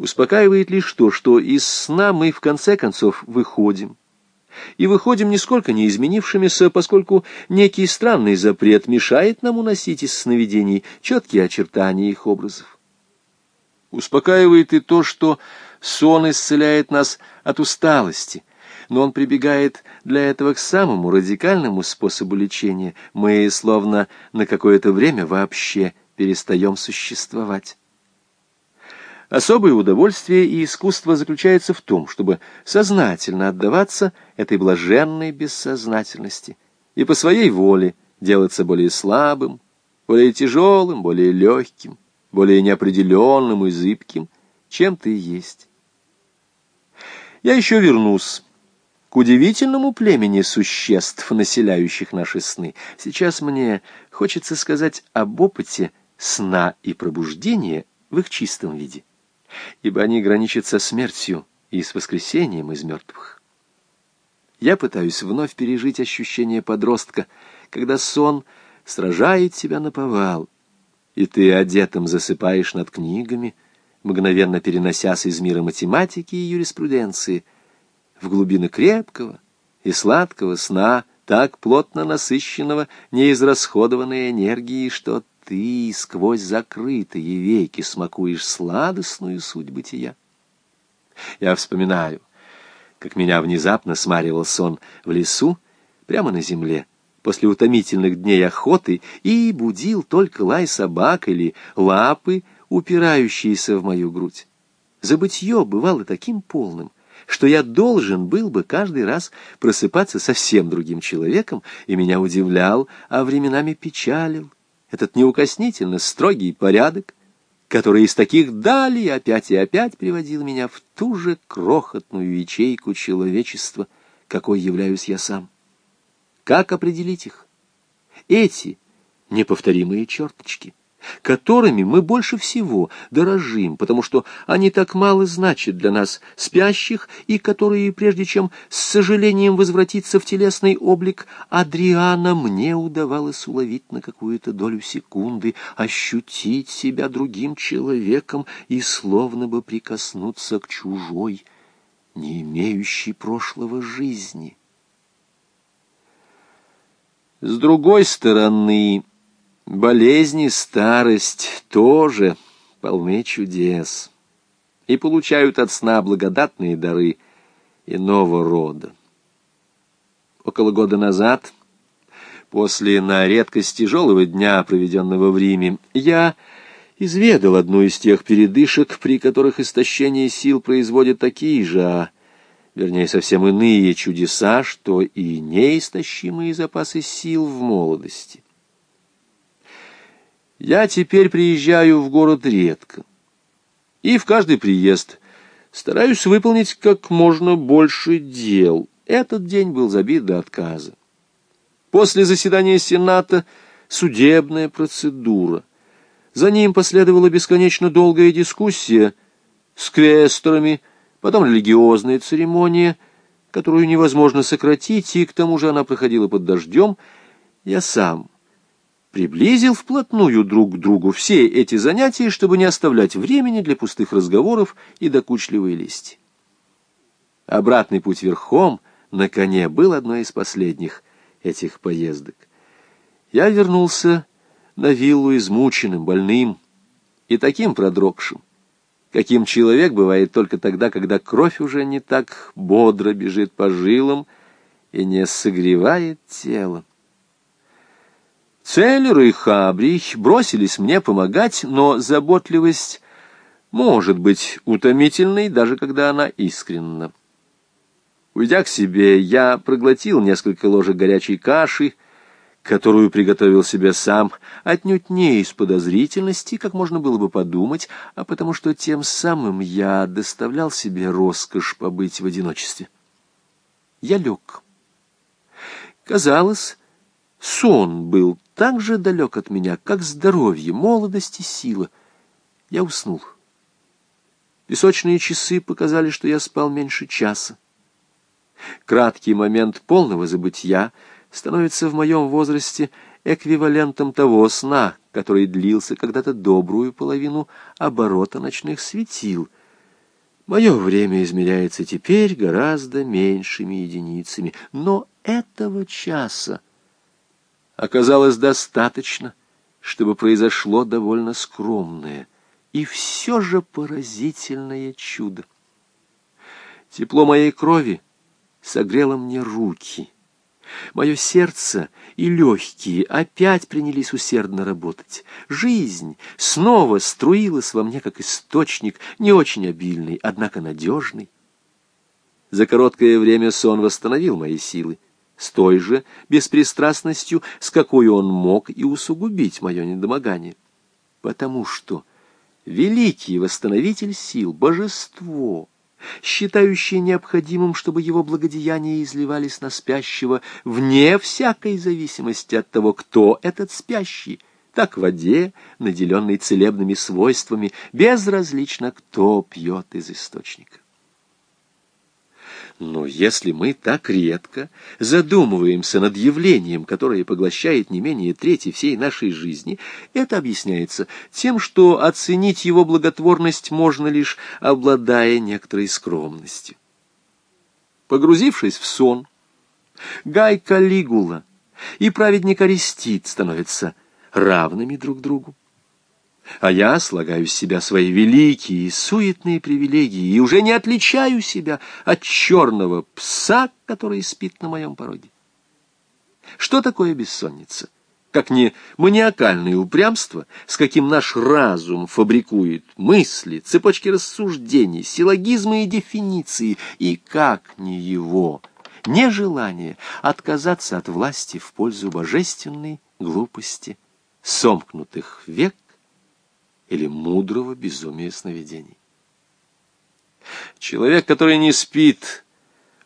Успокаивает лишь то, что из сна мы в конце концов выходим. И выходим нисколько не изменившимися, поскольку некий странный запрет мешает нам уносить из сновидений четкие очертания их образов. Успокаивает и то, что сон исцеляет нас от усталости, но он прибегает для этого к самому радикальному способу лечения. Мы словно на какое-то время вообще перестаем существовать. Особое удовольствие и искусство заключается в том, чтобы сознательно отдаваться этой блаженной бессознательности и по своей воле делаться более слабым, более тяжелым, более легким, более неопределенным и зыбким, чем ты есть. Я еще вернусь к удивительному племени существ, населяющих наши сны. Сейчас мне хочется сказать об опыте сна и пробуждения в их чистом виде ибо они граничат со смертью и с воскресением из мертвых. Я пытаюсь вновь пережить ощущение подростка, когда сон сражает тебя на повал, и ты одетым засыпаешь над книгами, мгновенно переносясь из мира математики и юриспруденции в глубины крепкого и сладкого сна, так плотно насыщенного неизрасходованной энергией, что ты сквозь закрытые веки смакуешь сладостную суть бытия. Я вспоминаю, как меня внезапно смаривал сон в лесу, прямо на земле, после утомительных дней охоты, и будил только лай собак или лапы, упирающиеся в мою грудь. Забытье бывало таким полным, что я должен был бы каждый раз просыпаться совсем другим человеком, и меня удивлял, а временами печалил этот неукоснительно строгий порядок, который из таких далей опять и опять приводил меня в ту же крохотную ячейку человечества, какой являюсь я сам. Как определить их? Эти неповторимые черточки которыми мы больше всего дорожим, потому что они так мало значат для нас, спящих, и которые, прежде чем с сожалением возвратиться в телесный облик Адриана, мне удавалось уловить на какую-то долю секунды, ощутить себя другим человеком и словно бы прикоснуться к чужой, не имеющей прошлого жизни. С другой стороны, Болезни, старость тоже полны чудес и получают от сна благодатные дары иного рода. Около года назад, после на редкость тяжелого дня, проведенного в Риме, я изведал одну из тех передышек, при которых истощение сил производит такие же, а, вернее, совсем иные чудеса, что и неистощимые запасы сил в молодости. Я теперь приезжаю в город редко. И в каждый приезд стараюсь выполнить как можно больше дел. Этот день был забит до отказа. После заседания Сената судебная процедура. За ним последовала бесконечно долгая дискуссия с квесторами, потом религиозная церемония, которую невозможно сократить, и к тому же она проходила под дождем. Я сам приблизил вплотную друг к другу все эти занятия, чтобы не оставлять времени для пустых разговоров и докучливой лести. Обратный путь верхом на коне был одной из последних этих поездок. Я вернулся на виллу измученным, больным и таким продрогшим, каким человек бывает только тогда, когда кровь уже не так бодро бежит по жилам и не согревает тело. Целлер и Хабрих бросились мне помогать, но заботливость может быть утомительной, даже когда она искренна. Уйдя к себе, я проглотил несколько ложек горячей каши, которую приготовил себе сам, отнюдь не из подозрительности, как можно было бы подумать, а потому что тем самым я доставлял себе роскошь побыть в одиночестве. Я лег. Казалось, сон был так же далек от меня, как здоровье, молодость и сила. Я уснул. Песочные часы показали, что я спал меньше часа. Краткий момент полного забытья становится в моем возрасте эквивалентом того сна, который длился когда-то добрую половину оборота ночных светил. Мое время измеряется теперь гораздо меньшими единицами, но этого часа оказалось достаточно, чтобы произошло довольно скромное и все же поразительное чудо. Тепло моей крови согрело мне руки. Мое сердце и легкие опять принялись усердно работать. Жизнь снова струилась во мне, как источник, не очень обильный, однако надежный. За короткое время сон восстановил мои силы, с той же беспристрастностью, с какой он мог и усугубить мое недомогание. Потому что великий восстановитель сил, божество — считающий необходимым, чтобы его благодеяния изливались на спящего вне всякой зависимости от того, кто этот спящий, так в воде, наделенной целебными свойствами, безразлично, кто пьет из источника. Но если мы так редко задумываемся над явлением, которое поглощает не менее трети всей нашей жизни, это объясняется тем, что оценить его благотворность можно лишь обладая некоторой скромностью. Погрузившись в сон, Гай Калигула и праведник Арестит становятся равными друг другу а я слагаю с себя свои великие и суетные привилегии и уже не отличаю себя от черного пса, который спит на моем пороге. Что такое бессонница? Как не маниакальное упрямство, с каким наш разум фабрикует мысли, цепочки рассуждений, силлогизмы и дефиниции, и как не его нежелание отказаться от власти в пользу божественной глупости сомкнутых век или мудрого безумия сновидений. Человек, который не спит,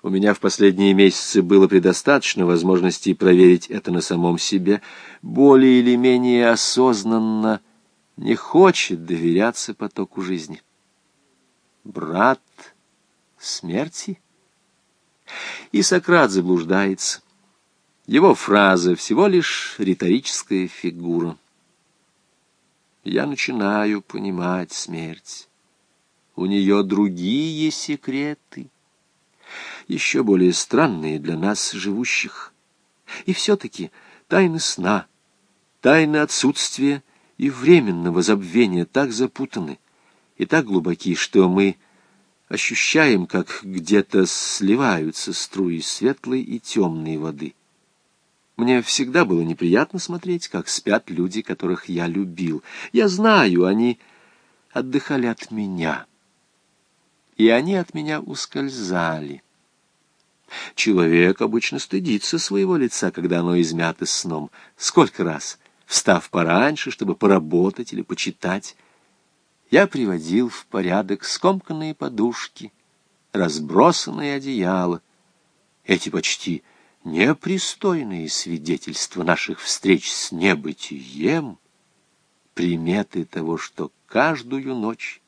у меня в последние месяцы было предостаточно возможностей проверить это на самом себе, более или менее осознанно не хочет доверяться потоку жизни. Брат смерти? И Сократ заблуждается. Его фраза всего лишь риторическая фигура я начинаю понимать смерть. У нее другие секреты, еще более странные для нас, живущих. И все-таки тайны сна, тайны отсутствия и временного забвения так запутаны и так глубоки, что мы ощущаем, как где-то сливаются струи светлой и темной воды. Мне всегда было неприятно смотреть, как спят люди, которых я любил. Я знаю, они отдыхали от меня, и они от меня ускользали. Человек обычно стыдится своего лица, когда оно измято сном. Сколько раз, встав пораньше, чтобы поработать или почитать, я приводил в порядок скомканные подушки, разбросанные одеяла, эти почти непристойные свидетельства наших встреч с небытием, приметы того, что каждую ночь